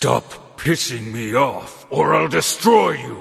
Stop pissing me off, or I'll destroy you!